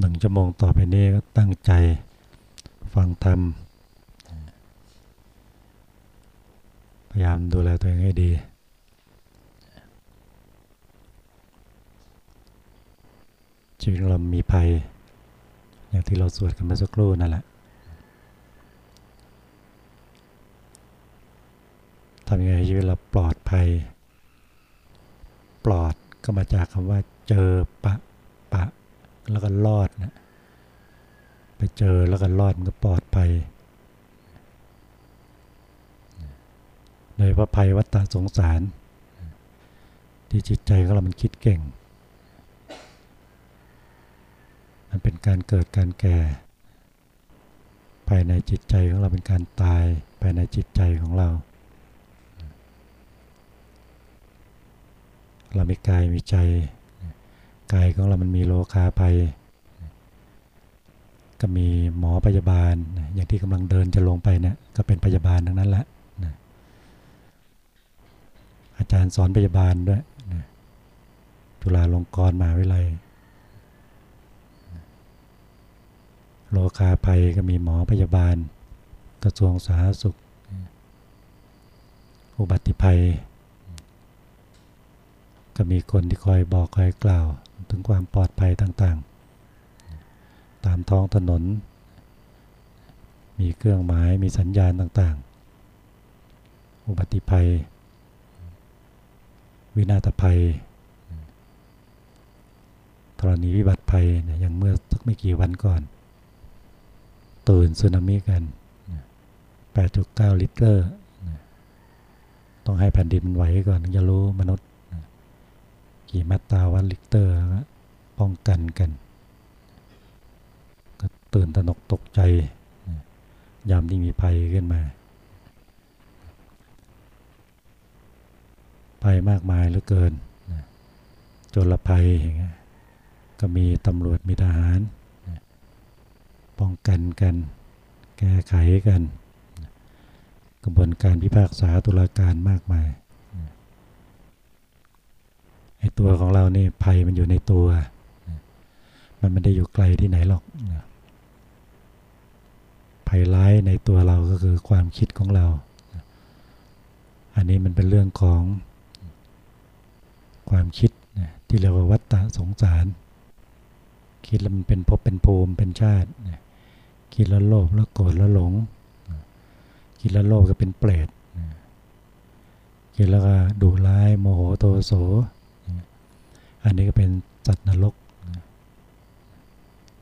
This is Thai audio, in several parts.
หนึ่งชั่วโมงต่อไปนี้ก็ตั้งใจฟังธรรม พยายามดูแลตัวเองให้ดี ชีวิตเรามีภัย อย่างที่เราสวดกันเมื่อสักครู่นั่นแหละทำยังไงให้ชีวิตเราปลอดภัย ปลอดก็มาจากคำว่าเจอปะปะ แล้วก็รอดนะไปเจอแล้วก็รอดมันก็ปลอดภัยโดยพระภัยวัฏฏะสงสาร ที่จิตใจของเรามันคิดเก่ง มันเป็นการเกิดการแก่ ภายในจิตใจของเราเป็นการตาย ภายในจิตใจของเรา เรามีกายมีใจ กายของเรามันมีโลคาภัย ก็มีหมอพยาบาล อย่างที่กำลังเดินจะลงไปเนี่ยก็เป็นพยาบาลทั้งนั้นแหละอาจารย์สอนพยาบาลด้วยจุฬาลงกรณ์มหาวิทยาลัยโลคาภัยก็มีหมอพยาบาล กระทรวงสาธารณสุข อุบัติภัย ก็มีคนที่คอยบอกคอยกล่าว ถึงความปลอดภัยต่างๆ ตามท้องถนน มีเครื่องหมายมีสัญญาณต่างๆ อุบัติภัย วินาศภัยธรณีวิบัติภัยอย่างเมื่อสักไม่กี่วันก่อน ตื่นสึนามิกัน 8.9 ลิตร ต้องให้แผ่นดินมันไหวก่อนถึงจะรู้มนุษย์ กี่มาตาวัตลิตรแล้วป้องกันกัน ก็ตื่นตระหนกตกใจ ยามที่มีภัยขึ้นมา ภัยมากมายเหลือเกินจลภัยอย่างเงี้ยก็มีตำรวจมีทหาร ป้องกันกัน แก้ไขกัน กระบวนการพิพากษาตุลาการมากมาย ไอ้ตัวของเราเนี่ยภัยมันอยู่ในตัว มันไม่ได้อยู่ไกลที่ไหนหรอกภัยร้ายในตัวเราก็คือความคิดของเรา อันนี้มันเป็นเรื่องของความคิดที่เรียกว่าวัฏฏะสงสาร คิดแล้วมันเป็นภพเป็นภูมิเป็นชาติ คิดแล้วโลภแล้วโกรธแล้วหลง คิดแล้วโลภก็เป็นเปรตคิดแล้วก็ดุร้ายโมโหโทโส อันนี้ก็เป็นสัตว์นรก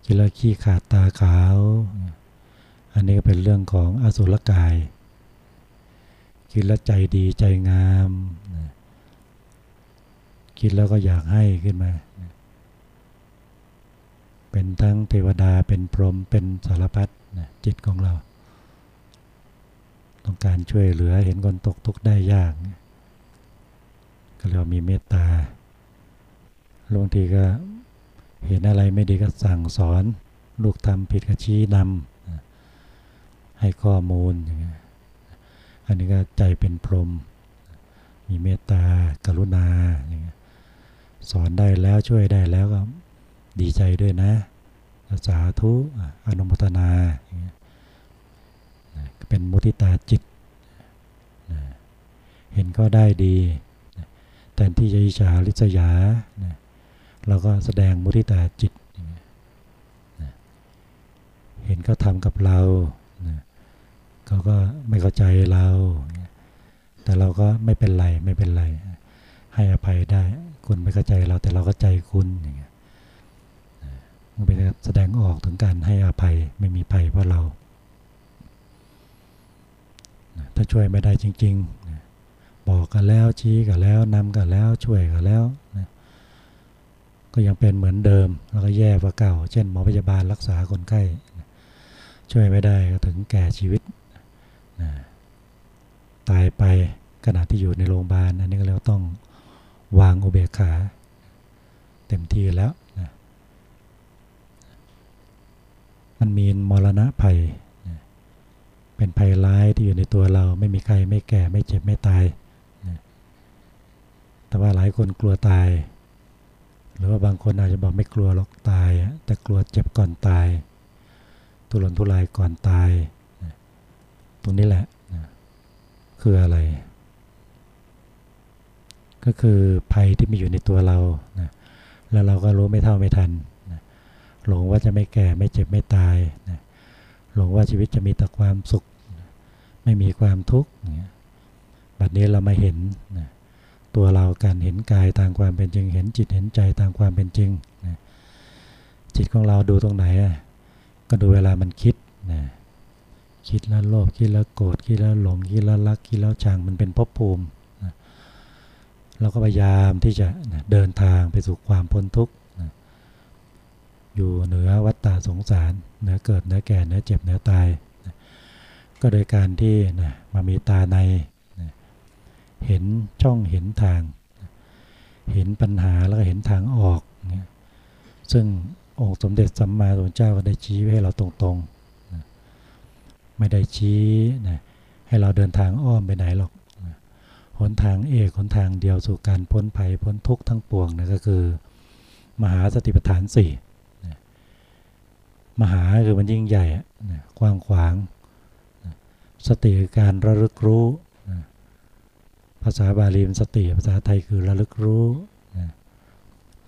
คิดแล้วขี้ขาดตาขาว อันนี้ก็เป็นเรื่องของอสุรกายคิดแล้วใจดีใจงาม คิดแล้วก็อยากให้ขึ้นมา เป็นทั้งเทวดาเป็นพรหมเป็นสารพัดจิตของเรา ต้องการช่วยเหลือเห็นคนตกทุกข์ได้ยาก ก็เรียกว่ามีเมตตา บางทีก็เห็นอะไรไม่ดีก็สั่งสอน ลูกทำผิดก็ชี้นำให้ข้อมูลอย่างเงี้ยอันนี้ก็ใจเป็นพรหมมีเมตตากรุณาอย่างเงี้ยสอนได้แล้วช่วยได้แล้วก็ดีใจด้วยนะ สาธุอนุโมทนาเป็นมุทิตาจิต เห็นก็ได้ดี แต่ที่จะอิจฉาริษยา เราก็แสดงมุทิตาจิต เห็นก็ทำกับเราเขาก็ไม่เข้าใจเรา แต่เราก็ไม่เป็นไรไม่เป็นไร ให้อภัยได้ คุณไม่เข้าใจเราแต่เราเข้าใจคุณอย่างเงี้ยมันเป็นแสดงออกถึงการให้อภัยไม่มีภัยเพราะเรา ถ้าช่วยไม่ได้จริง ๆ บอกกันแล้วชี้กันแล้วนำกันแล้วช่วยกันแล้ว ก็ยังเป็นเหมือนเดิม แล้วก็แย่กว่าเก่า เช่นหมอพยาบาลรักษาคนไข้ ช่วยไม่ได้ก็ถึงแก่ชีวิตตายไปขณะที่อยู่ในโรงพยาบาลอันนี้ก็เราต้องวางอุเบกขา เต็มที่แล้วนะมันมีมรณะภัยนะเป็นภัยร้ายที่อยู่ในตัวเราไม่มีใครไม่แก่ไม่เจ็บไม่ตายนะแต่ว่าหลายคนกลัวตาย หรือว่าบางคนอาจจะบอกไม่กลัวหรอกตาย แต่กลัวเจ็บก่อนตาย ทุรนทุรายก่อนตาย ตรงนี้แหละคืออะไร ก็คือภัยที่มีอยู่ในตัวเรานะแล้วเราก็รู้ไม่เท่าไม่ทันนะหลงว่าจะไม่แก่ไม่เจ็บไม่ตายนะหลงว่าชีวิตจะมีแต่ความสุข ไม่มีความทุกข์บัดนี้เรามาเห็นนะ ตัวเราการเห็นกายตามความเป็นจริง เห็นจิตเห็นใจตามความเป็นจริงนะจิตของเราดูตรงไหนก็ดูเวลามันคิดนะคิดแล้วโลภคิดแล้วโกรธคิดแล้วหลงคิดแล้วรักคิดแล้วชังมันเป็นภพภูมินะเราก็พยายามที่จะนะเดินทางไปสู่ความพ้นทุกข์นะอยู่เหนือวัฏฏะสงสารเหนือเกิดเหนือแก่เหนือเจ็บเหนือตายนะก็โดยการที่นะมามีตาใน เห็นช่องเห็นทาง เห็นปัญหาแล้วก็เห็นทางออก ซึ่งองค์สมเด็จสัมมาสัมพุทธเจ้าก็ได้ชี้ให้เราตรงๆ ไม่ได้ชี้นะให้เราเดินทางอ้อมไปไหนหรอกหนทางเอกหนทางเดียวสู่การพ้นภัยพ้นทุกข์ทั้งปวงนะก็คือ มหาสติปัฏฐานสี่มหาคือมันยิ่งใหญ่กว้างขวาง สติการระลึกรู้าษาบาลีมันสติภาษาไทยคือระลึกรู้นะ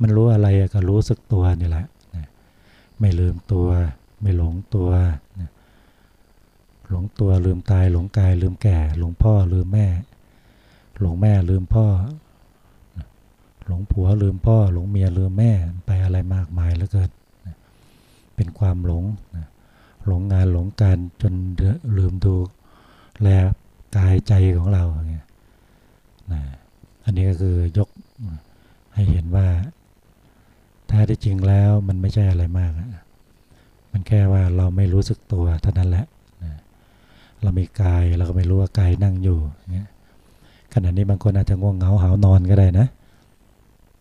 มันรู้อะไรก็รู้สึกตัวนี่แหละไม่ลืมตัว ไม่หลงตัวนะหลงตัวลืมตาย หลงกายลืมแก่ หลงพ่อลืมแม่ หลงแม่ลืมพ่อ หลงผัวลืมพ่อ หลงเมียลืมแม่ไปอะไรมากมายเหลือเกินเป็นความหลงหลงงานหลงการจนลืมดูแลกายใจของเราอย่างเงี้ย อันนี้ก็คือยกให้เห็นว่าแท้ที่จริงแล้วมันไม่ใช่อะไรมาก มันแค่ว่าเราไม่รู้สึกตัวเท่านั้นแหละเรามีกายเราก็ไม่รู้ว่ากายนั่งอยู่เงี้ยขณะนี้บางคนอาจจะง่วงเหงาหานอนก็ได้นะ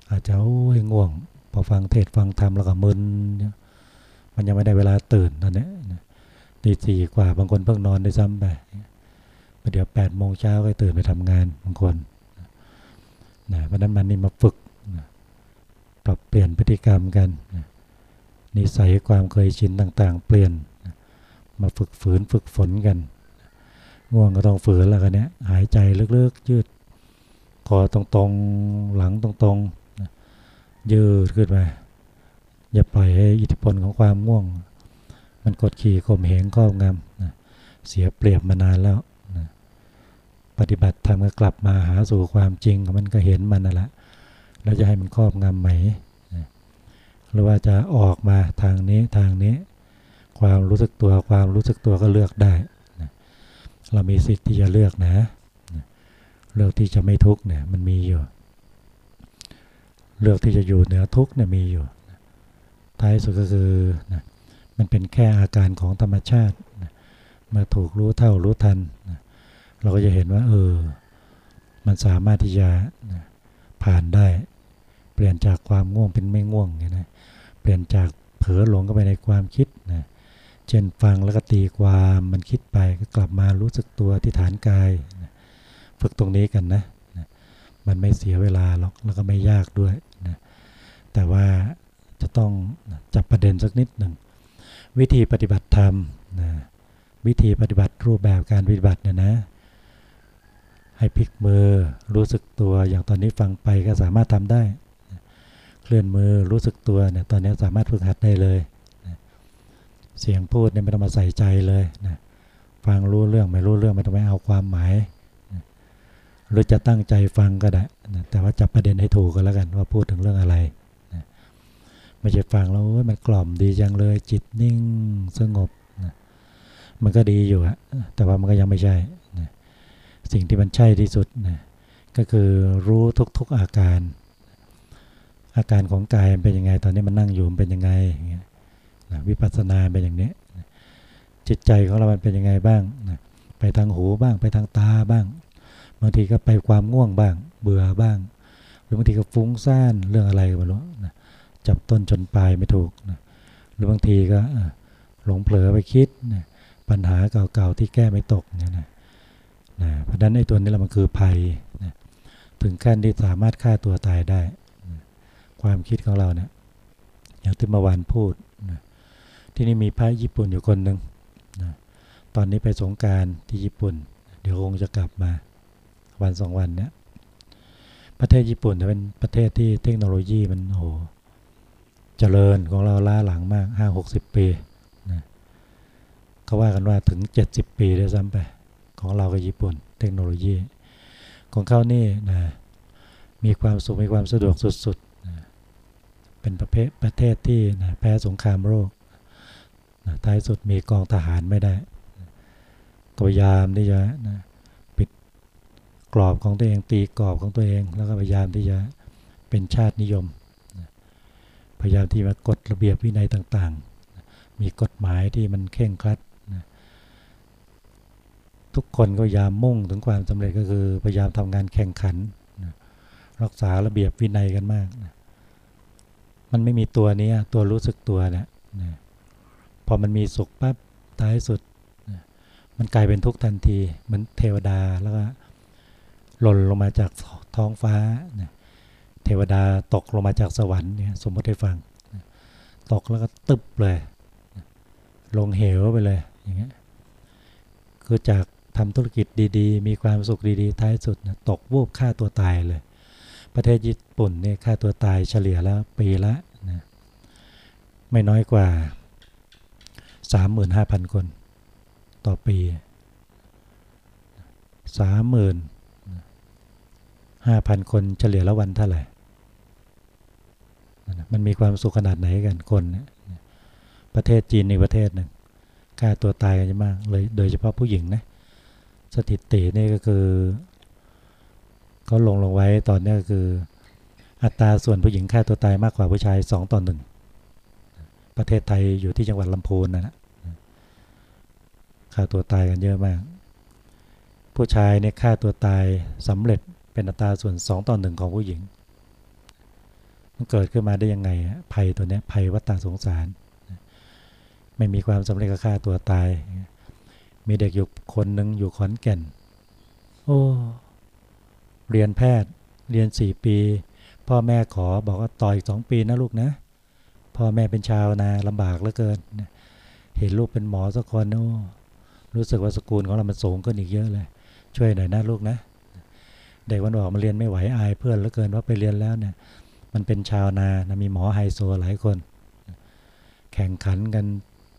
อาจจะโอ้ยง่วง พอฟังเทศฟังธรรมแล้วก็มึนมันยังไม่ได้เวลาตื่นตอนนี้ตีสี่กว่าบางคนเพิ่งนอนได้ซ้ำไปเดี๋ยวแปดโมงเช้าก็ตื่นไปทำงานบางคน นะเพราะนั้นมันนี่มาฝึกปรับเปลี่ยนพฤติกรรมกันนิสัยความเคยชินต่าง ๆ เปลี่ยนมาฝึกฝืนฝึกฝนกันง่วงก็ต้องฝืนแล้วกันเนี้ยหายใจลึกๆยืดคอตรงๆหลังตรงๆยืดขึ้นไปอย่าปล่อยให้อิทธิพลของความง่วง มันกดขี่ข่มเหงครอบงำเสียเปรียบมานานแล้ว ปฏิบัติทำก็กลับมาหาสู่ความจริงมันก็เห็นมันนั่นแหละเราจะให้มันครอบงำไหม หรือว่าจะออกมาทางนี้ทางนี้ ความรู้สึกตัวความรู้สึกตัวก็เลือกได้เรามีสิทธิ์ที่จะเลือกนะเลือกที่จะไม่ทุกข์เนี่ยมันมีอยู่เลือกที่จะอยู่เหนือทุกข์เนี่ยมีอยู่ท้ายสุดก็คือนะมันเป็นแค่อาการของธรรมชาตินะมื่อถูกรู้เท่ารู้ทันนะ เราก็จะเห็นว่า เออ มันสามารถที่จะผ่านได้ เปลี่ยนจากความง่วงเป็นไม่ง่วงนะเปลี่ยนจากเผลอหลงเข้าไปในความคิดนะเช่นฟังแล้วก็ตีความมันคิดไปก็กลับมารู้สึกตัวที่ฐานกายนะฝึกตรงนี้กันนะนะ มันไม่เสียเวลาหรอกแล้วก็ไม่ยากด้วยนะแต่ว่าจะต้องจับประเด็นสักนิดหนึ่งวิธีปฏิบัติธรรมนะวิธีปฏิบัติรูปแบบการปฏิบัติเนี่ยนะ ให้พลิกมือรู้สึกตัวอย่างตอนนี้ฟังไปก็สามารถทำได้ เคลื่อนมือรู้สึกตัวเนี่ยตอนนี้สามารถฝึกหัดได้เลยเสียงพูดเนี่ยไม่ต้องมาใส่ใจเลยนะฟังรู้เรื่องไม่รู้เรื่องไม่ต้องไปเอาความหมายหรือจะตั้งใจฟังก็ได้นะแต่ว่าจับประเด็นให้ถูกก็แล้วกันว่าพูดถึงเรื่องอะไรนะไม่ใช่ฟังแล้วมันกล่อมดีจังเลย จิตนิ่งสงบนะมันก็ดีอยู่อะแต่ว่ามันก็ยังไม่ใช่ สิ่งที่มันใช่ที่สุดนะก็คือรู้ทุกๆอาการ อาการของกายเป็นยังไง ตอนนี้มันนั่งอยู่เป็นยังไงนะวิปัสสนาเป็นอย่างนี้จิตใจของเรามันเป็นยังไงบ้างนะไปทางหูบ้างไปทางตาบ้างบางทีก็ไปความง่วงบ้าง เบื่อบ้างหรือบางทีก็ฟุ้งซ่านเรื่องอะไรก็ไม่รู้นะจับต้นจนปลายไม่ถูกนะหรือบางทีก็หลงเผลอไปคิดนะปัญหาเก่าๆที่แก้ไม่ตกเนี่ยนะ นะเพราะฉะนั้นไอ้ตัวนี้เรามันคือภัยนะถึงขั้นที่สามารถฆ่าตัวตายได้นะความคิดของเราเนี่ยอย่างที่เมื่อวานพูดนะที่นี่มีพระญี่ปุ่นอยู่คนหนึ่งนะตอนนี้ไปสงการที่ญี่ปุ่น เดี๋ยวคงจะกลับมาวันสองวันเนี้ยประเทศญี่ปุ่นเป็นประเทศที่เทคโนโลยีมันโอ้เจริญของเราล้าหลังมากห้าหกสิบปีนะเขาว่ากันว่าถึงเจ็ดสิบปีด้วยซ้ำไป ของเรากับญี่ปุ่น เทคโนโลยี ของเขานี่นะมีความสุขมีความสะดวกสุดๆนะเป็นประเภทประเทศที่นะแพ้สงครามโลกนะท้ายสุดมีกองทหารไม่ได้ก็พยายามที่จะนะปิดกรอบของตัวเองตีกรอบของตัวเอง แล้วก็พยายามที่จะเป็นชาตินิยมนะพยายามที่มากฎระเบียบวินัยต่างๆนะมีกฎหมายที่มันเข่งครัด ทุกคนก็พยายามมุ่งถึงความสำเร็จก็คือพยายามทำงานแข่งขันรักษาระเบียบวินัยกันมาก มันไม่มีตัวนี้ตัวรู้สึกตัวเนะนะพอมันมีสุขปั๊บท้ายสุด มันกลายเป็นทุกข์ทันที เหมือนเทวดาแล้วก็หล่นลงมาจากท้องฟ้า เทวดาตกลงมาจากสวรรค์เนี่ยสมมติให้ฟัง ตกแล้วก็ตึบเลย ลงเหวไปเลยอย่างเงี้ยคือจาก ทำธุรกิจดีๆ มีความสุขดีๆ ท้ายสุดนะตกวูบฆ่าตัวตายเลย ประเทศญี่ปุ่นเนี่ยฆ่าตัวตายเฉลี่ยแล้วปีละนะไม่น้อยกว่า 35,000 คน ต่อปี 35,000 คนเฉลี่ยละวันเท่าไหร่มันมีความสุขขนาดไหนกันคนประเทศจีนในประเทศหนึ่งฆ่าตัวตายกันเยอะมากเลยโดยเฉพาะผู้หญิงนะ สถิตินี่ก็คือเขาลงลงไว้ตอนนี้ก็คือ อัตราส่วนผู้หญิงฆ่าตัวตายมากกว่าผู้ชายสองต่อหนึ่งประเทศไทยอยู่ที่จังหวัดลำพูนนะนะฆ่าตัวตายกันเยอะมาก ผู้ชายเนี่ยฆ่าตัวตายสำเร็จเป็นอัตราส่วนสองต่อหนึ่งของผู้หญิง มันเกิดขึ้นมาได้ยังไงภัยตัวนี้ภัยวัฏสงสาร ไม่มีความสำเร็จก็ฆ่าตัวตาย มีเด็กอยู่คนหนึ่งอยู่ขอนแก่น โอ้ เรียนแพทย์ เรียนสี่ปี พ่อแม่ขอบอกว่าต่ออีกสองปีนะลูกนะ พ่อแม่เป็นชาวนาลำบากเหลือเกิน เห็นลูกเป็นหมอสักคนโอ้รู้สึกว่าสกุลของเรามันสูงขึ้นอีกเยอะเลย ช่วยหน่อยนะลูกนะ เด็กวันบอกมาเรียนไม่ไหวอายเพื่อนเหลือเกินว่าไปเรียนแล้วเนี่ย มันเป็นชาวนานะมีหมอไฮโซหลายคน แข่งขันกัน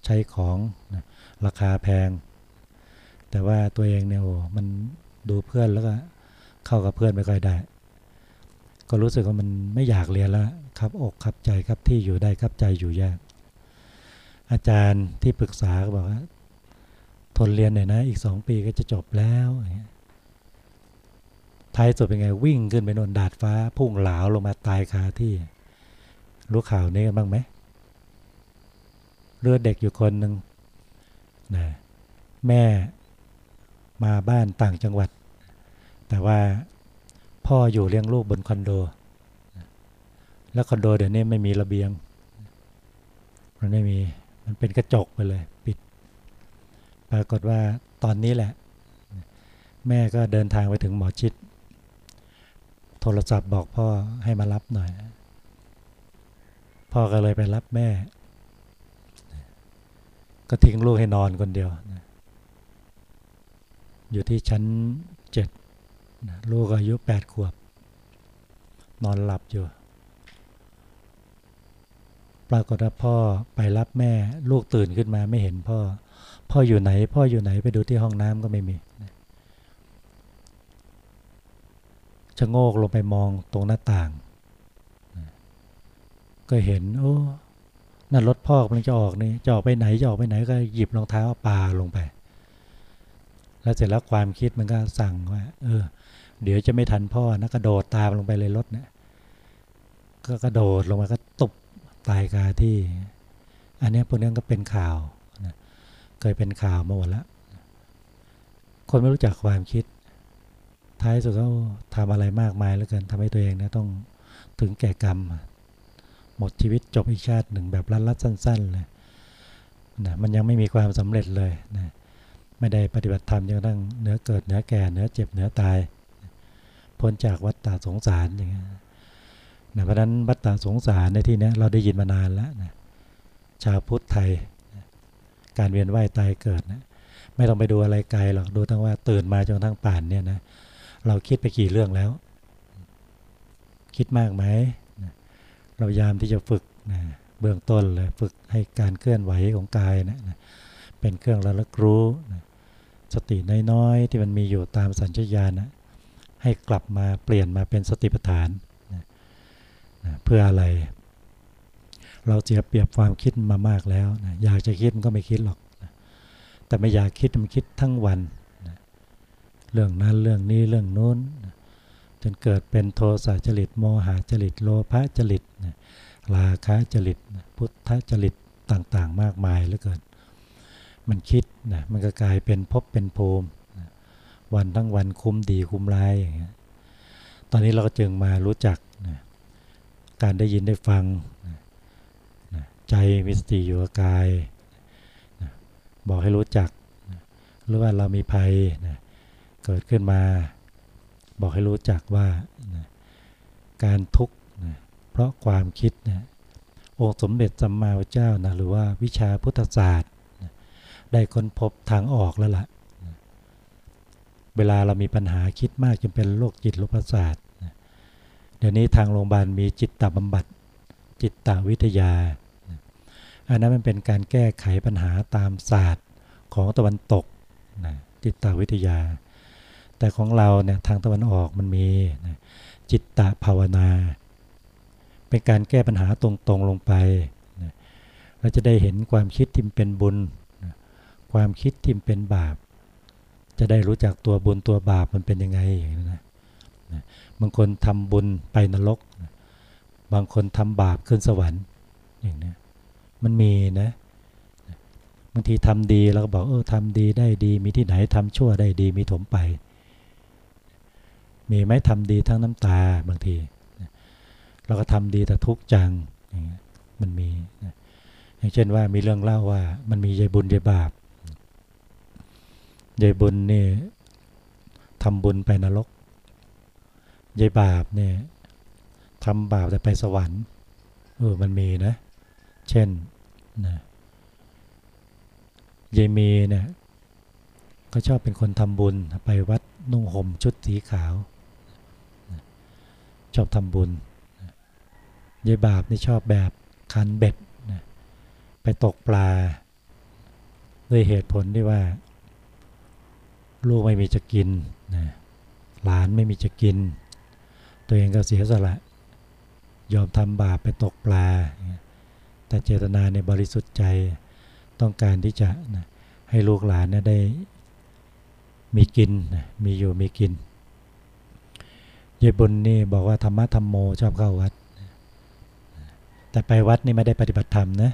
ใช้ของนะราคาแพง แต่ว่าตัวเองเนี่ยโอ้มันดูเพื่อนแล้วก็เข้ากับเพื่อนไม่ค่อยได้ ก็รู้สึกว่ามันไม่อยากเรียนแล้วครับอกครับใจครับที่อยู่ได้ครับใจอยู่ยาก อาจารย์ที่ปรึกษาก็บอกว่าทนเรียนหน่อยนะอีกสองปีก็จะจบแล้วท้ายสุดเป็นไงวิ่งขึ้นไปนนดาดฟ้า พุ่งหลาลงมาตายคาที่ รู้ข่าวนี้กันบ้างไหมเลือดเด็กอยู่คนหนึ่งนะแม่ มาบ้านต่างจังหวัด แต่ว่าพ่ออยู่เลี้ยงลูกบนคอนโด แล้วคอนโดเดี๋ยวนี้ไม่มีระเบียง มันไม่มี มันเป็นกระจกไปเลยปิด ปรากฏว่าตอนนี้แหละ แม่ก็เดินทางไปถึงหมอชิด โทรศัพท์บอกพ่อให้มารับหน่อย พ่อก็เลยไปรับแม่ ก็ทิ้งลูกให้นอนคนเดียว อยู่ที่ชั้นเจ็ดลูกอายุแปดขวบ นอนหลับอยู่ ปรากฏว่าพ่อไปรับแม่ลูกตื่นขึ้นมาไม่เห็นพ่อ พ่ออยู่ไหน พ่ออยู่ไหนไปดูที่ห้องน้ำก็ไม่มีชะโงกลงไปมองตรงหน้าต่าง ก็เห็น โอ้นั่นรถพ่อกำลังจะออกนี่จะออกไปไหนจะออกไปไหนก็หยิบรองเท้าปาลงไป แล้วเสร็จแล้วความคิดมันก็สั่งว่า เออ เดี๋ยวจะไม่ทันพ่อนะกระโดดตามลงไปเลยรถเนะี่ยก็กระโดดลงมาก็ตบตายคาที่ อันนี้พวกนี้ก็เป็นข่าวนะเคยเป็นข่าวมาหมดแล้วคนไม่รู้จักความคิด ท้ายสุดก็ทำอะไรมากมายแล้วกันทำให้ตัวเองนะต้องถึงแก่กรรม หมดชีวิตจบอีกชาติหนึ่งแบบรัดๆสั้น ๆ เลยนะมันยังไม่มีความสำเร็จเลยนะ ไม่ได้ปฏิบัติธรรมจนกระทั่งเนื้อเกิดเนื้อแก่เนื้อเจ็บเนื้อตาย พ้นจากวัฏฏะสงสารอย่างเงี้ยนะเพราะนั้นวัฏฏะสงสารในที่นี้เราได้ยินมานานแล้วนะชาวพุทธไทยนะการเวียนว่ายตายเกิดนะไม่ต้องไปดูอะไรไกลหรอกดูทั้งว่าตื่นมาจนทั้งป่านเนี่ยนะเราคิดไปกี่เรื่องแล้ว คิดมากไหมนะเรายามที่จะฝึกนะเบื้องต้นเลยฝึกให้การเคลื่อนไหวของกายนะนะเป็นเครื่องระลึกรู้นะ สติน้อยๆที่มันมีอยู่ตามสัญชาตญาณนะให้กลับมาเปลี่ยนมาเป็นสติปัฏฐานนะนะเพื่ออะไร เราเสียเปรียบความคิดมามากแล้วนะอยากจะคิดมันก็ไม่คิดหรอกนะแต่ไม่อยากคิดมันคิดทั้งวันนะเรื่องนั้นเรื่องนี้เรื่องโน้นนะจนเกิดเป็นโทสะจริตโมหะจริตโลภะจริตนะราคะจริตนะพุทธจริตต่างๆ มากมายเหลือเกินมันคิด นะมันก็กลายเป็นภพเป็นภูมินะวันทั้งวันคุ้มดีคุ้มร้ายอย่างเงี้ยตอนนี้เราก็จึงมารู้จักนะการได้ยินได้ฟังนะนะใจมีสติอยู่กับกายนะบอกให้รู้จักนะหรือว่าเรามีภัยนะเกิดขึ้นมา บอกให้รู้จักว่านะการทุกข์นะเพราะความคิดนะองค์สมเด็จสัมมาสัมพุทธเจ้านะหรือว่าวิชาพุทธศาสตร์ ได้ค้นพบทางออกแล้วล่ะนะเวลาเรามีปัญหาคิดมากจนเป็นโรคจิตโรคประสาทเดี๋ยวนี้ทางโรงพยาบาลมีจิตตบำบัด จิตตวิทยา อันนั้นมันเป็นการแก้ไขปัญหาตามศาสตร์ของตะวันตกนะจิตตวิทยา แต่ของเราเนี่ยทางตะวันออกมันมีนะจิตตภาวนา เป็นการแก้ปัญหาตรงๆลงไปนะเราจะได้เห็นความคิดที่เป็นบุญ ความคิดที่เป็นบาป จะได้รู้จักตัวบุญตัวบาปมันเป็นยังไงอย่างนี้นะนะบางคนทำบุญไปนรก บางคนทำบาปขึ้นสวรรค์อย่างนี้มันมีนะบางทีทำดีเราก็บอกเออทำดีได้ดีมีที่ไหนทำชั่วได้ดีมีถมไป มีไหมทำดีทั้งน้ำตาบางทีเราก็ทำดีแต่ทุกข์จังมันมีอย่างเช่นว่ามีเรื่องเล่าว่ามันมียายบุญยายบาป ยายบุญนี่ทำบุญไปนรกยายบาปเนี่ยทำบาปแต่ไปสวรรค์เออมันมีนะ เช่นนะยายเมีเนี่ยก็ชอบเป็นคนทำบุญไปวัดนุ่งห่มชุดสีขาว ชอบทำบุญยายบาปนี่ชอบแบบคันเบ็ดไปตกปลา ด้วยเหตุผลที่ว่า ลูกไม่มีจะกินนะหลานไม่มีจะกิน ตัวเองก็เสียสละ ยอมทำบาปไปตกปลา แต่เจตนาในบริสุทธิ์ใจต้องการที่จะนะให้ลูกหลานนะได้มีกินนะมีอยู่มีกินยายบุญนี่บอกว่าธรรมะธรรมโมชอบเข้าวัด แต่ไปวัดนี่ไม่ได้ปฏิบัติธรรมนะ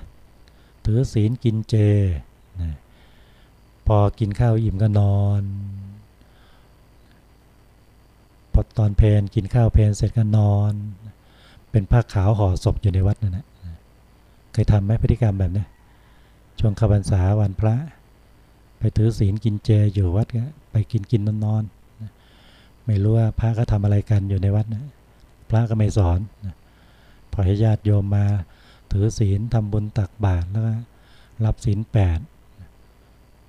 ถือศีลกินเจนะ พอกินข้าวอิ่มก็นอน พอตอนเพนกินข้าวเพนเสร็จก็นอน เป็นผ้าขาวห่อศพอยู่ในวัดนั่นแหละเคยทำไหมพฤติกรรมแบบนี้ช่วงขบันษาวันพระ ไปถือศีลกินเจอยู่วัดก็ไปกินกินนอนนอนไม่รู้ว่าพระก็ทำอะไรกันอยู่ในวัดนะพระก็ไม่สอนปล่อให้ญาติโยมมาถือศีลทำบุญตักบาตรแล้วก็รับศีลแปด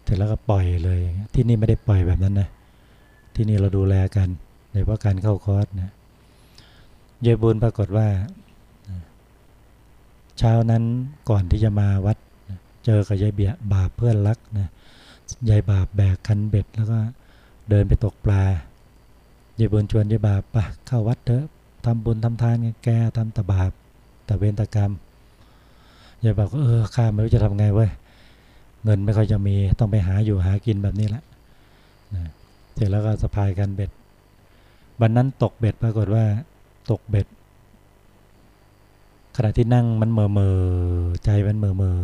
เสร็จแล้วก็ปล่อยเลยที่นี่ไม่ได้ปล่อยแบบนั้นนะที่นี่เราดูแลกันโดยเฉพาะการเข้าคอร์สนะเยบุญปรากฏว่า เช้านั้นก่อนที่จะมาวัด เจอกับยายเบียบาปเพื่อนรักนะยายบาปแบกคันเบ็ด แล้วก็เดินไปตกปลายายบุญชวนยายบาปปะเข้าวัดเถอะทำบุญทำทานแกทำตบาปแต่เวรตกรรมยายบาปก็เออข้าไม่รู้จะทำไงเว้ย เงินไม่ค่อยจะมีต้องไปหาอยู่หากินแบบนี้แหละนะเสร็จแล้วก็สะพายกันเบ็ดวันนั้นตกเบ็ดปรากฏว่า ตกเบ็ด ขณะที่นั่งมันเมื่อเมื่อใจมันเมื่อเมื่อ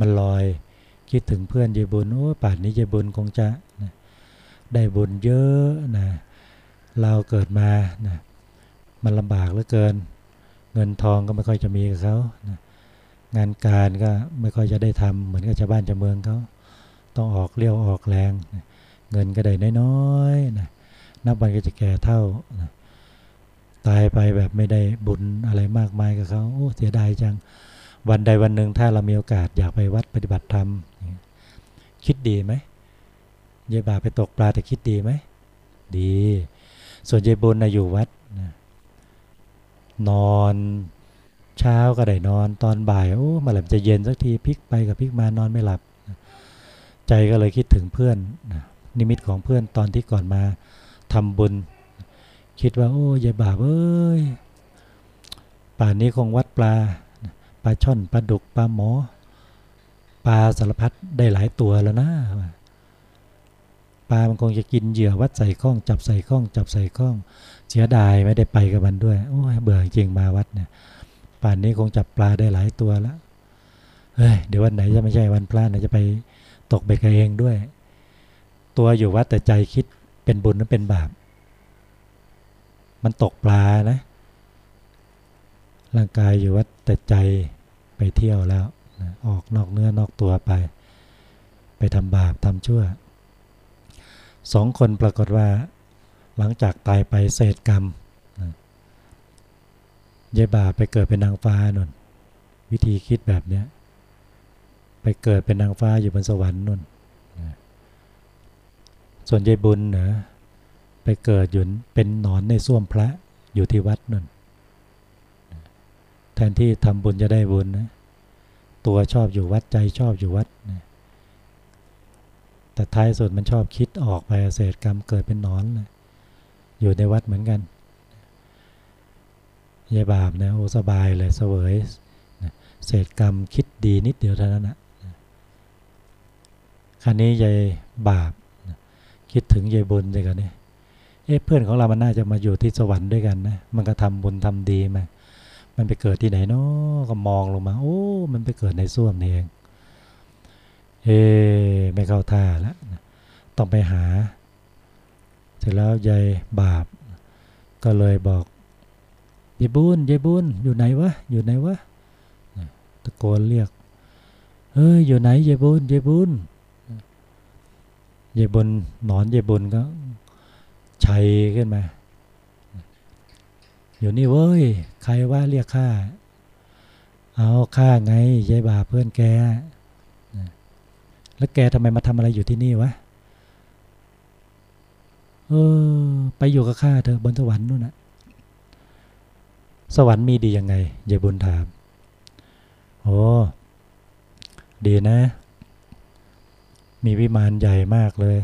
มันลอยคิดถึงเพื่อนยายบุญโอ้ป่านนี้ยายบุญคงจะนะได้บุญเยอะนะเราเกิดมานะมันลำบากเหลือเกิน เงินทองก็ไม่ค่อยจะมีกับเขานะ งานการก็ไม่ค่อยจะได้ทำเหมือนกับชาวบ้านชาวเมืองเขาต้องออกเลี้ยวออกแรง เงินก็ได้น้อยๆนะนับวันก็จะแก่เท่านะตายไปแบบไม่ได้บุญอะไรมากมายกับเขาโอ้เสียดายจัง วันใดวันหนึ่งถ้าเรามีโอกาสอยากไปวัดปฏิบัติธรรม คิดดีไหมเยบาไปตกปลาแต่คิดดีไหม ดี ส่วนเยบุญนะอยู่วัดนะนอน เช้าก็ได้นอน ตอนบ่ายโอ้มาหลับจะเย็นสักทีพลิกไปกับพลิกมานอนไม่หลับ ใจก็เลยคิดถึงเพื่อน นิมิตของเพื่อนตอนที่ก่อนมาทำบุญ คิดว่าโอ้ยายบาปเอ้ยป่านนี้คงวัดปลาปลาช่อนปลาดุกปลาหมอปลาสารพัดได้หลายตัวแล้วนะปลามันคงจะกินเหยื่อวัดใส่ข้อง จับใส่ข้อง จับใส่ข้อง เสียดายไม่ได้ไปกับมันด้วย โอ้ยเบื่อจริงมาวัดเนี่ย ป่านนี้คงจับปลาได้หลายตัวแล้วเฮ้ยเดี๋ยววันไหนจะไม่ใช่วันพระนะจะไปตกเบกเองด้วย ตัวอยู่วัดแต่ใจคิดเป็นบุญหรือเป็นบาป มันตกปลานะ ร่างกายอยู่วัดแต่ใจไปเที่ยวแล้วนะออกนอกเนื้อนอกตัวไป ไปทำบาปทำชั่วสองคนปรากฏว่า หลังจากตายไปเศษกรรม ยายบาปไปเกิดเป็นนางฟ้านนวิธีคิดแบบเนี้ยไปเกิดเป็นนางฟ้าอยู่บนสวรรค์นนส่วนยายบุญเนะไปเกิดอยู่เป็นหนอนในส้วมพระอยู่ที่วัดนนแทนที่ทำบุญจะได้บุญนะตัวชอบอยู่วัดใจชอบอยู่วัดนะแต่ท้ายสุดมันชอบคิดออกไปเศษกรรมเกิดเป็นนอนเลยอยู่ในวัดเหมือนกัน ยายบาปนะโอ้สบายเลยเสวยเศษกรรมคิดดีนิดเดียวเท่านั้นนะคราวนี้ยายบาปคิดถึงยายบุญเลยกันนี่เอ๊ะเพื่อนของเรามันน่าจะมาอยู่ที่สวรรค์ด้วยกันนะมันก็ทำบุญทำดีมามันไปเกิดที่ไหนเนาะก็มองลงมา โอ้ มันไปเกิดในส้วมนี่เองเอ๊ไม่เข้าท่าแล้วต้องไปหา เสร็จแล้วยายบาปก็เลยบอก ยายบุญยายบุญอยู่ไหนวะอยู่ไหนวะตะโกนเรียกเฮ้ยอยู่ไหนยายบุญยายบุญยายบุญนอนยายบุญก็ชัยขึ้นมา อยู่นี่เว้ย ใครว่าเรียกข้า เอาข้าไงยายบาเพื่อนแก แล้วแกทำไมมาทำอะไรอยู่ที่นี่วะ เออ ไปอยู่กับข้าเธอบนสวรรค์นู่นนะ สวรรค์มีดียังไงยายบุญถาม โอ้ดีนะ มีวิมานใหญ่มากเลย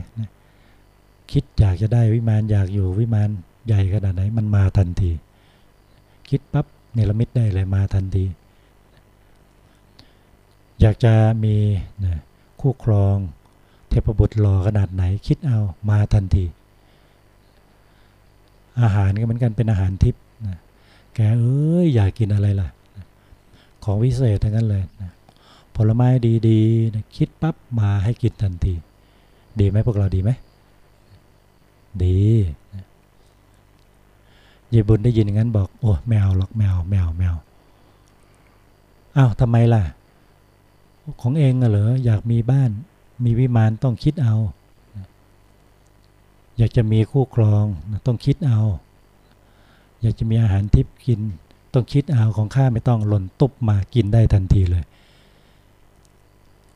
คิดอยากจะได้วิมานอยากอยู่วิมานใหญ่ขนาดไหน มันมาทันที คิดปั๊บเนรมิตได้เลยมาทันที อยากจะมีนะคู่ครองเทพบุตรหล่อขนาดไหน คิดเอามาทันที อาหารก็เหมือนกันเป็นอาหารทิพย์ แกเอ้ยอยากกินอะไรล่ะ ของวิเศษทั้งนั้นเลยนะผลไม้ดีๆนะคิดปั๊บมาให้กินทันที ดีไหมพวกเราดีไหม ดียายบุญได้ยินอย่างนั้นบอก โอ้แมวหรอกแมวแมวแมวอ้าวทำไมล่ะ ของเองเหรออยากมีบ้าน มีวิมานต้องคิดเอา อยากจะมีคู่ครองต้องคิดเอา อยากจะมีอาหารทิพย์กิน ต้องคิดเอาของข้าไม่ต้องหล่นตุบมากินได้ทันทีเลย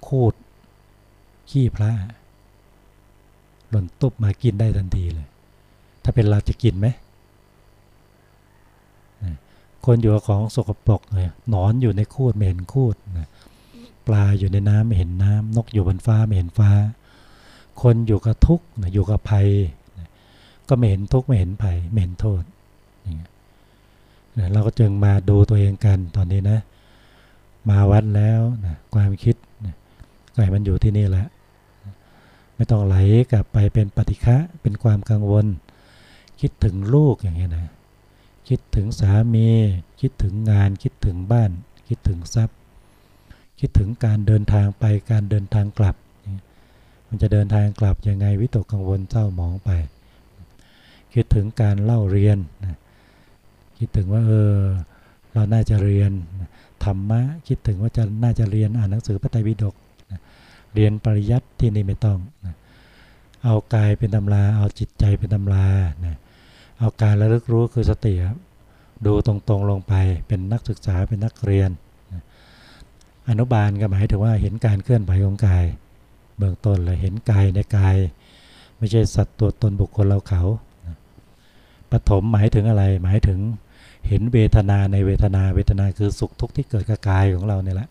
คูดขี้พระหล่นตุบมากินได้ทันทีเลย ถ้าเป็นเราจะกินไหมคนอยู่กับของสกปรกเลยหนอนอยู่ในคูดไม่เห็นคูดนะปลาอยู่ในน้ำไม่เห็นน้ำนกอยู่บนฟ้าไม่เห็นฟ้า คนอยู่กับทุกข์อยู่กับภัย ก็ไม่เห็นทุกข์ไม่เห็นภัยไม่เห็นโทษ เราก็จึงมาดูตัวเองกันตอนนี้นะ มาวัดแล้วนะความคิดนะก็ให้มันอยู่ที่นี่แหละ ไม่ต้องไหลกลับไปเป็นปฏิฆะเป็นความกังวล คิดถึงลูกอย่างเงี้ยนะคิดถึงสามี คิดถึงงาน คิดถึงบ้าน คิดถึงทรัพย์ คิดถึงการเดินทางไปการเดินทางกลับ มันจะเดินทางกลับยังไงวิตกกังวลเศร้าหมองไป คิดถึงการเล่าเรียนนะ คิดถึงว่าเออเราน่าจะเรียนธรรมะคิดถึงว่าจะน่าจะเรียนอ่านหนังสือพระไตรปิฎกเรียนปริยัติที่นี่ไม่ต้องนะเอากายเป็นตำราเอาจิตใจเป็นตำรานะเอาการระลึกรู้คือสติดูตรงๆลงไปเป็นนักศึกษาเป็นนักเรียน อนุบาลก็หมายถึงว่าเห็นการเคลื่อนไหวของกาย เบื้องต้นเลยเห็นกายในกาย ไม่ใช่สัตว์ตัวตนบุคคลเราเขาปฐมหมายถึงอะไรหมายถึง เห็นเวทนาในเวทนาเวทนาคือสุขทุกข์ที่เกิดกับกายของเราเนี่ยแหละ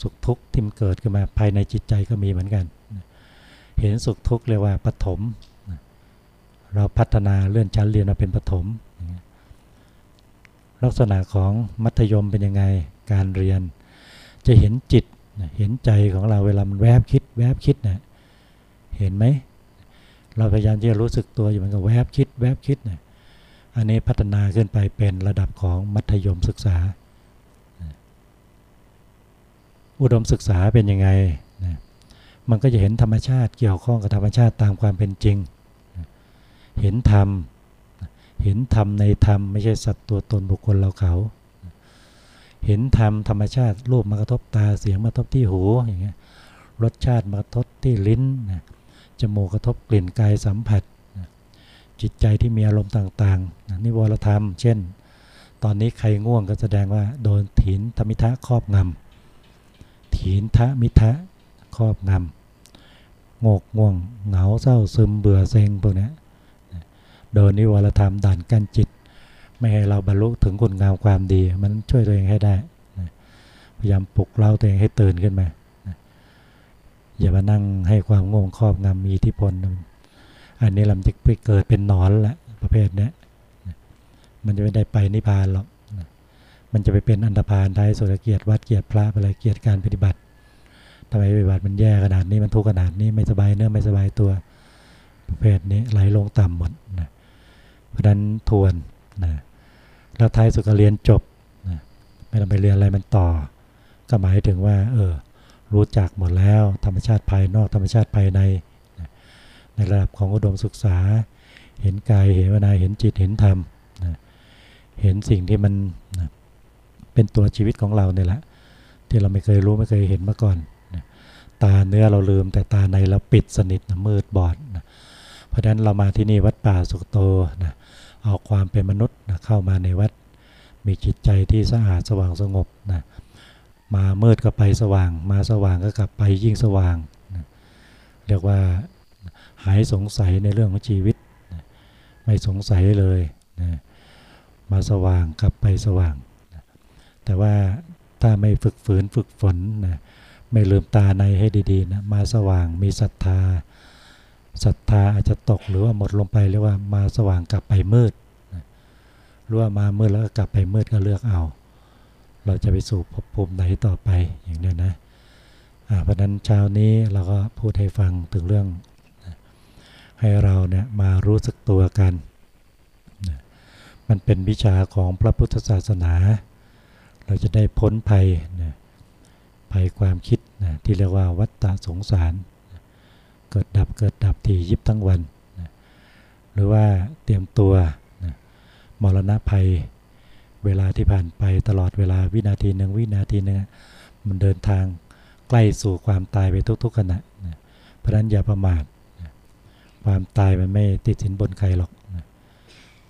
สุขทุกข์ที่มันเกิดขึ้นมาภายในจิตใจก็มีเหมือนกัน เห็นสุขทุกข์เรียกว่าปฐมเราพัฒนาเลื่อนชั้นเรียนมาเป็นปฐมลักษณะของมัธยมเป็นยังไงการเรียน จะเห็นจิตเห็นใจของเราเวลามันแวบคิด แวบคิดนะเห็นไหมเราพยายามที่จะรู้สึกตัวอยู่มันก็แวบคิด แวบคิดนะ อันนี้พัฒนาขึ้นไปเป็นระดับของมัธยมศึกษา อุดมศึกษาเป็นยังไงนะมันก็จะเห็นธรรมชาติเกี่ยวข้องกับธรรมชาติตามความเป็นจริง เห็นธรรม เห็นธรรมในธรรมไม่ใช่สัตว์ตัวตนบุคคลเราเขา เห็นธรรมธรรมชาติรูปมากระทบตาเสียงมากระทบที่หูอย่างเงี้ย รสชาติมากระทบที่ลิ้นนะจมูกกระทบกลิ่นกายสัมผัส จิตใจที่มีอารมณ์ต่างๆนิวรธรรม เช่น ตอนนี้ใครง่วงก็แสดงว่าโดนถีนธมิทะครอบงำถีนทะมิทะครอบงำโงกง่วงเหงาเศร้าซึมเบื่อเซ็งพวกนี้โดนนิวรธรรมด่านกันจิต ไม่ให้เราบรรลุถึงคุณงามความดี มันช่วยตัวเองให้ได้ พยายามปลุกเราตัวเองให้ตื่นขึ้นมาอย่ามานั่งให้ความง่วงครอบงำมีอิทธิพล อันนี้ลำจะไปเกิดเป็นนอนแหละประเภทนี้มันจะไม่ได้ไปนิพพานหรอกมันจะไปเป็นอันตรพานท้ายสุดเกียรติวัดเกียรติพระอะไรเกียรติการปฏิบัติทำไมปฏิบัติมันแย่ขนาดนี้มันทุกข์ขนาดนี้ไม่สบายเนื้อไม่สบายตัวประเภทนี้ไหลลงต่ำหมดนะเพราะนั้นทวนนะแล้วท้ายสุดก็เรียนจบนะไม่ต้องไปเรียนอะไรมันต่อ ก็หมายถึงว่า เออ รู้จักหมดแล้ว ธรรมชาติภายนอกธรรมชาติภายใน ในระดับของอุดมศึกษา เห็นกายเห็นวนาเห็นจิตเห็นธรรมนะเห็นสิ่งที่มันนะเป็นตัวชีวิตของเราเนี่ยแหละที่เราไม่เคยรู้ไม่เคยเห็นมาก่อนนะตาเนื้อเราลืมแต่ตาในเราปิดสนิทนะมืดบอดนะเพราะฉะนั้นเรามาที่นี่วัดป่าสุกโตนะเอาความเป็นมนุษย์นะเข้ามาในวัด มีจิตใจที่สะอาดสว่างสงบนะมามืดก็ไปสว่าง มาสว่างก็กลับไปยิ่งสว่างนะเรียกว่า หายสงสัยในเรื่องของชีวิต ไม่สงสัยเลยนะมาสว่างกลับไปสว่างนะแต่ว่าถ้าไม่ฝึกฝืนฝึกฝนนะไม่ลืมตาในให้ดีๆนะมาสว่างมีศรัทธาศรัทธาอาจจะตกหรือว่าหมดลงไปเรียกว่ามาสว่างกลับไปมืดนะหรือว่ามามืดแล้วก็กลับไปมืดก็เลือกเอา เราจะไปสู่ภพภูมิไหนต่อไปอย่างนี้นะเพราะนั้นเช้านี้เราก็พูดให้ฟังถึงเรื่อง ให้เราเนี่ยมารู้สึกตัวกัน มันเป็นวิชาของพระพุทธศาสนา เราจะได้พ้นภัยนะภัยความคิดนะที่เรียกว่าวัฏฏะสงสาร เกิดดับเกิดดับทียิบทั้งวันนะหรือว่าเตรียมตัวนะมรณะภัย เวลาที่ผ่านไปตลอดเวลาวินาทีหนึ่งวินาทีหนึ่งมันเดินทางใกล้สู่ความตายไปทุกๆขณะนะเพราะนั้นอย่าประมาท ความตายมันไม่ติดสินบนใครหรอก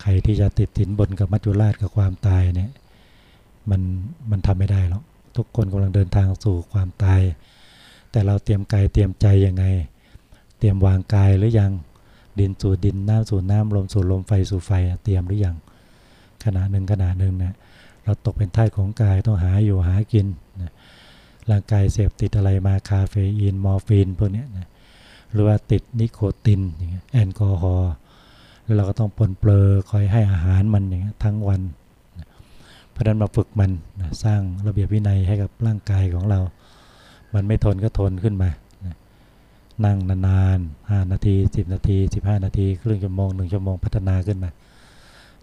ใครที่จะติดสินบนกับมัจจุราชกับความตายเนี่ยมันมันทำไม่ได้หรอกทุกคนกำลังเดินทางสู่ความตาย แต่เราเตรียมกายเตรียมใจยังไง เตรียมวางกายหรือยังดินสู่ดินน้ำสู่น้ำลมสู่ลมไฟสู่ไฟเตรียมหรือยังขณะหนึ่งขณะหนึ่งเนะเราตกเป็นทาสของกายต้องหาอยู่หากินนะร่างกายเสพติดอะไรมาคาเฟอีนมอร์ฟีนพวกนี้นะ หรือว่าติดนิโคตินอย่างเงี้ยแอลกอฮอล์แล้วเราก็ต้องปรนเปรอคอยให้อาหารมันอย่างเงี้ยทั้งวันเพราะนั้นมาฝึกมันสร้างระเบียบวินัยให้กับร่างกายของเรา มันไม่ทนก็ทนขึ้นมา นั่งนานๆห้านาทีสิบนาทีสิบห้านาที ครึ่งชั่วโมงหนึ่งชั่วโมงพัฒนาขึ้นมา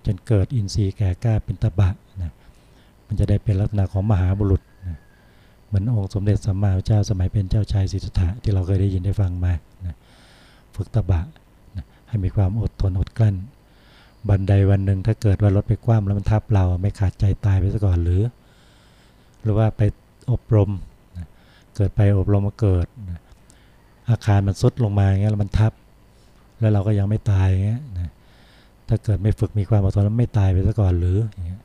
จนเกิดอินทรีย์แก่กล้าเป็นตบะนะมันจะได้เป็นลักษณะของมหาบุรุษ เหมือนองค์สมเด็จสัมมาสัมพุทธเจ้าสมัยเป็นเจ้าชายสิทธัตถะที่เราเคยได้ยินได้ฟังมานะฝึกตบะนะให้มีความอดทนอดกลั้น บันไดวันหนึ่งถ้าเกิดว่ารถไปคว่ำแล้วมันทับเราไม่ขาดใจตายไปซะก่อนหรือ หรือว่าไปอบรมนะเกิดไปอบรมมาเกิดนะอาคารมันซุดลงมาอย่างเงี้ยแล้วมันทับ แล้วเราก็ยังไม่ตายอย่างเงี้ยนะถ้าเกิดไม่ฝึกมีความอดทนแล้วไม่ตายไปซะก่อนหรืออย่างเงี้ย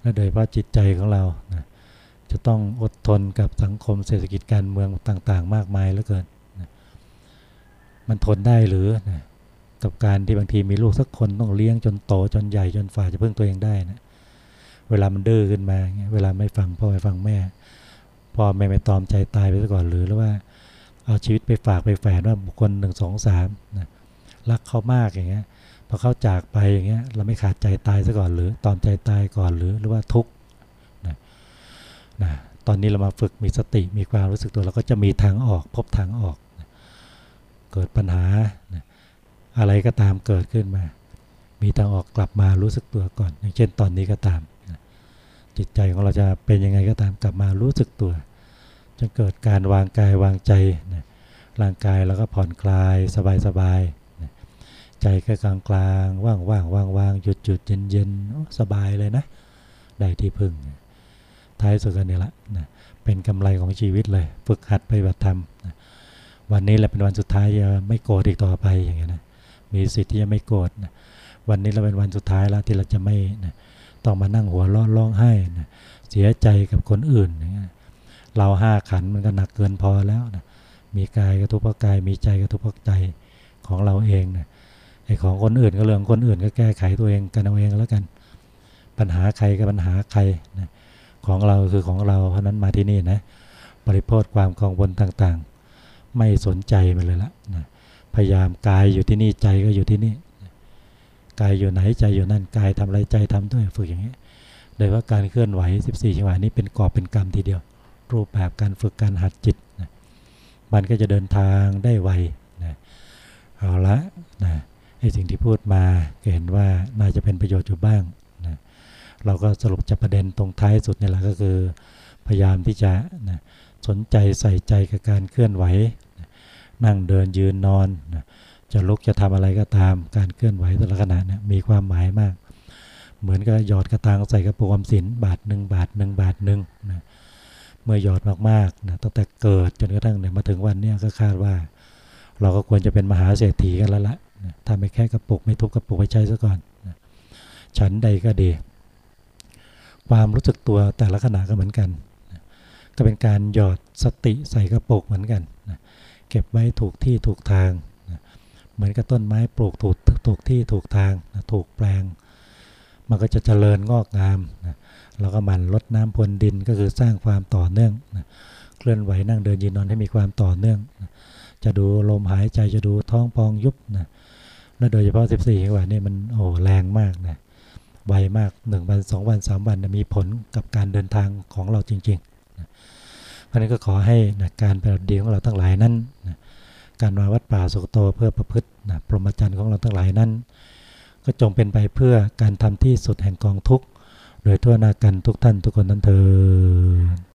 และโดยเฉพาะจิตใจของเรานะ จะต้องอดทนกับสังคมเศรษฐกิจการเมืองต่าง ๆ มากมายเหลือเกินนะมันทนได้หรือนะกับการที่บางทีมีลูกสักคนต้องเลี้ยงจนโตจนใหญ่จนฝ่าจะพึ่งตัวเองได้นะเวลามันดื้อขึ้นมาเวลาไม่ฟังพ่อไม่ฟังแม่พ่อแม่ไม่ตอมใจตายไปซะก่อนหรือหรือว่า เอาชีวิตไปฝากไปแฝงว่าบุคคลหนึ่งสองสามนะรักเขามากอย่างเงี้ยพอเขาจากไปอย่างเงี้ยเราไม่ขาดใจตายซะก่อนหรือตอมใจตายก่อนหรือหรือว่าทุกข์ นะตอนนี้เรามาฝึกมีสติมีความรู้สึกตัวเราก็จะมีทางออกพบทางออกนะเกิดปัญหานะอะไรก็ตามเกิดขึ้นมา มีทางออกกลับมารู้สึกตัวก่อน อย่างเช่นตอนนี้ก็ตามนะจิตใจของเราจะเป็นยังไงก็ตามกลับมารู้สึกตัวจนเกิดการวางกายวางใจนะร่างกายเราก็ผ่อนคลายสบายสบายนะใจก็กลางกลางว่างว่างว่างว่างหยุดหยุดเย็นเย็นสบายเลยนะ ได้ที่พึ่ง ท้ายสุดกันนี่ละนะเป็นกำไรของชีวิตเลย ฝึกหัดไปบัติธรรมนะวันนี้แหละเป็นวันสุดท้ายจะไม่โกรธอีกต่อไปอย่างเงี้ยนะมีสิทธิ์ที่จะไม่โกรธนะวันนี้เราเป็นวันสุดท้ายแล้วที่เราจะไม่นะต้องมานั่งหัวร้อนร้องไห้นะเสียใจกับคนอื่นอย่างเงี้ยเราห้าขันมันก็หนักเกินพอแล้วนะมีกายกระทุกเพกายมีใจกระทุกเพราะใจของเราเองนะไอ้ของคนอื่นก็เรื่องคนอื่นก็แก้ไขตัวเองกันเอาเองแล้วกัน ปัญหาใครก็ปัญหาใครนะ ของเราคือของเราเพราะนั้นมาที่นี่นะบริโภคความกังวลต่างๆ ไม่สนใจมันเลยละนะพยายามกายอยู่ที่นี่ใจก็อยู่ที่นี่กายอยู่ไหนใจอยู่นั่นกายทำอะไรใจทำด้วยฝึกอย่างนี้โดยว่าการเคลื่อนไหว 14 จังหวะนี้เป็นกอบเป็นกรรมทีเดียว รูปแบบการฝึกการหัดจิตนะมันก็จะเดินทางได้ไวนะเอาละนะไอ้สิ่งที่พูดมาก็เห็นว่าน่าจะเป็นประโยชน์อยู่บ้าง เราก็สรุปจะประเด็นตรงท้ายสุดนี่แหละก็คือ พยายามที่จะนะสนใจใส่ใจกับการเคลื่อนไหว นั่งเดินยืนนอนนะจะลุกจะทำอะไรก็ตาม การเคลื่อนไหวแต่ละขณะเนี่ยมีความหมายมาก เหมือนกับหยอดกระตังใส่กระปุกออมสินบาทหนึ่งบาทหนึ่งบาทหนึ่งนะเมื่อหยอดมากๆนะตั้งแต่เกิดจนกระทั่งเนี่ยมาถึงวันเนี้ก็คาดว่า เราก็ควรจะเป็นมหาเศรษฐีกันแล้วละนะถ้าไม่แค่กระปุกไม่ทุบกระปุกไปใช้ซะก่อนนะฉันใดก็ดี ความรู้สึกตัวแต่ละขณะก็เหมือนกัน ก็เป็นการหยอดสติใส่กระปุกเหมือนกัน เก็บไว้ถูกที่ถูกทาง เหมือนกับต้นไม้ปลูกถูกถูกที่ถูกทางถูกแปลง มันก็จะเจริญงอกงามเราก็มันลดน้ำพรวนดินก็คือสร้างความต่อเนื่องเคลื่อนไหวนั่งเดินยืนนอนให้มีความต่อเนื่อง จะดูลมหายใจจะดูท้องพองยุบนะและโดยเฉพาะ 14จังหวะนี่มันโอ้แรงมากนะ ไวมาก 1 วัน 2 วัน 3 วันมีผลกับการเดินทางของเราจริงๆนะเพราะนั้นก็ขอให้นะการปฏิบัติดีของเราทั้งหลายนั้นนะการมาวัดป่าสุกโตเพื่อประพฤตินะพรหมจรรย์ของเราทั้งหลายนั้น ก็จงเป็นไปเพื่อการทำที่สุดแห่งกองทุกข์โดยทั่วหน้ากันทุกท่านทุกคนนั้นเธอ